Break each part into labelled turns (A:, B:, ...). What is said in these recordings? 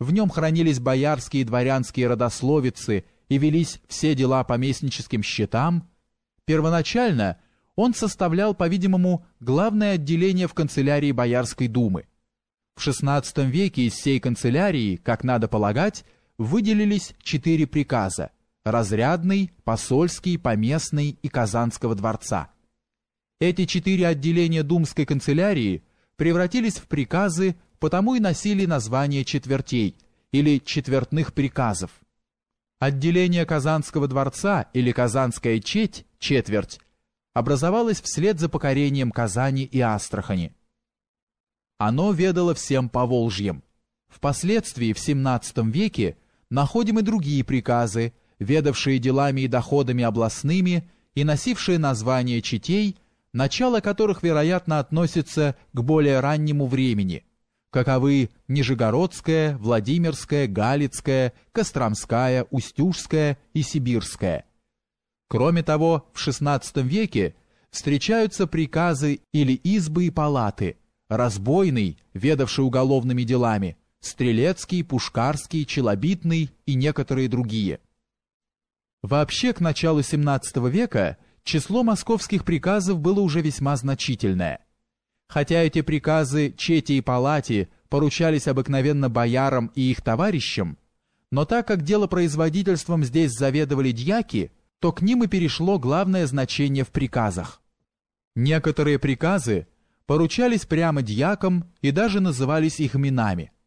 A: в нем хранились боярские и дворянские родословицы и велись все дела по местническим счетам, первоначально он составлял, по-видимому, главное отделение в канцелярии Боярской думы. В XVI веке из всей канцелярии, как надо полагать, выделились четыре приказа – разрядный, посольский, поместный и Казанского дворца. Эти четыре отделения думской канцелярии превратились в приказы, потому и носили название четвертей или четвертных приказов. Отделение Казанского дворца или Казанская четь, четверть, образовалось вслед за покорением Казани и Астрахани. Оно ведало всем Поволжьем. Впоследствии в XVII веке находим и другие приказы, ведавшие делами и доходами областными и носившие название четей, начало которых, вероятно, относится к более раннему времени, каковы Нижегородская, Владимирская, Галицкая, Костромская, Устюжская и Сибирская. Кроме того, в XVI веке встречаются приказы или избы и палаты, разбойный, ведавший уголовными делами, Стрелецкий, Пушкарский, Челобитный и некоторые другие. Вообще, к началу XVII века число московских приказов было уже весьма значительное. Хотя эти приказы Чете и Палате поручались обыкновенно боярам и их товарищам, но так как делопроизводительством здесь заведовали дьяки, то к ним и перешло главное значение в приказах. Некоторые приказы поручались прямо дьякам и даже назывались их именами –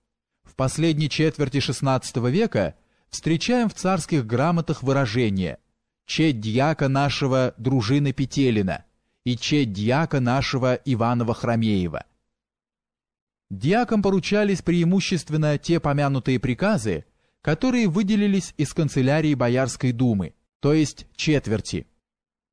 A: в последней четверти XVI века встречаем в царских грамотах выражение «Честь дьяка нашего дружины Петелина» и «Честь дьяка нашего Иванова-Хромеева». Дьякам поручались преимущественно те помянутые приказы, которые выделились из канцелярии Боярской думы, то есть четверти.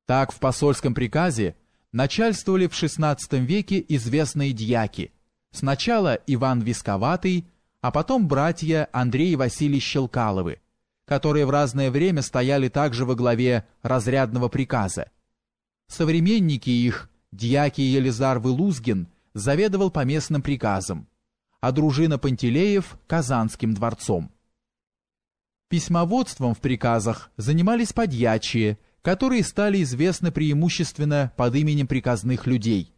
A: Так в посольском приказе начальствовали в XVI веке известные дьяки. Сначала Иван Висковатый, а потом братья Андрей и Василий Щелкаловы, которые в разное время стояли также во главе разрядного приказа. Современники их, дьяки Елизар Вылузгин, заведовал поместным приказом, а дружина Пантелеев – Казанским дворцом. Письмоводством в приказах занимались подьячие, которые стали известны преимущественно под именем приказных людей.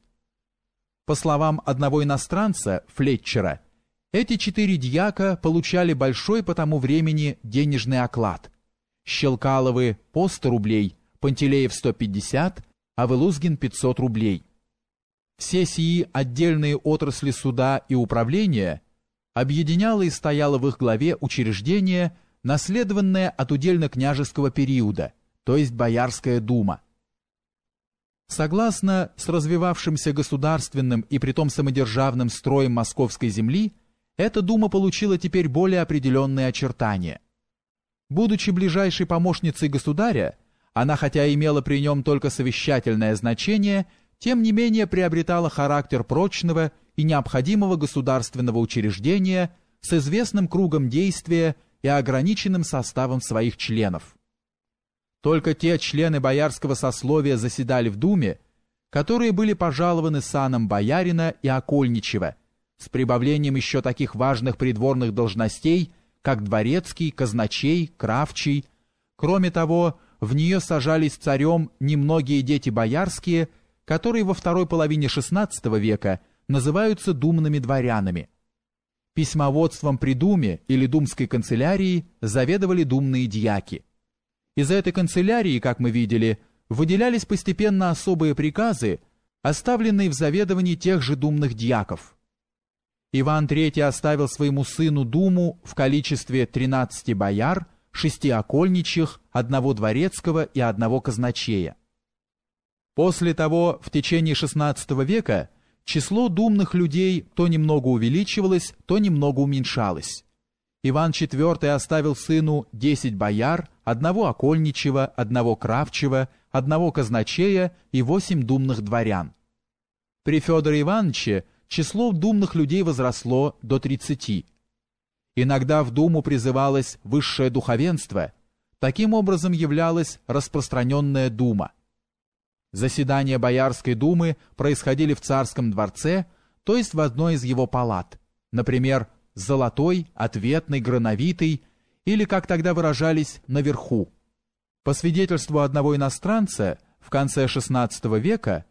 A: По словам одного иностранца, Флетчера, эти четыре дьяка получали большой по тому времени денежный оклад. Щелкаловы по 100 рублей, Пантелеев 150, а Вылузгин 500 рублей. Все сии отдельные отрасли суда и управления объединяло и стояло в их главе учреждение, наследованное от удельно-княжеского периода, то есть Боярская дума. Согласно с развивавшимся государственным и притом самодержавным строем московской земли, эта дума получила теперь более определенные очертания. Будучи ближайшей помощницей государя, она хотя имела при нем только совещательное значение, тем не менее приобретала характер прочного и необходимого государственного учреждения с известным кругом действия и ограниченным составом своих членов. Только те члены боярского сословия заседали в Думе, которые были пожалованы саном боярина и окольничего – с прибавлением еще таких важных придворных должностей, как дворецкий, казначей, кравчий. Кроме того, в нее сажались царем немногие дети боярские, которые во второй половине XVI века называются думными дворянами. Письмоводством при думе или думской канцелярии заведовали думные дьяки. Из этой канцелярии, как мы видели, выделялись постепенно особые приказы, оставленные в заведовании тех же думных дьяков. Иван III оставил своему сыну думу в количестве 13 бояр, шести окольничьих, одного дворецкого и одного казначея. После того, в течение XVI века, число думных людей то немного увеличивалось, то немного уменьшалось. Иван IV оставил сыну 10 бояр, одного окольничьего, одного кравчего, одного казначея и восемь думных дворян. При Федоре Ивановиче число думных людей возросло до 30. Иногда в Думу призывалось высшее духовенство, таким образом являлась распространенная Дума. Заседания Боярской Думы происходили в царском дворце, то есть в одной из его палат, например, золотой, ответный, грановитый, или, как тогда выражались, наверху. По свидетельству одного иностранца, в конце XVI века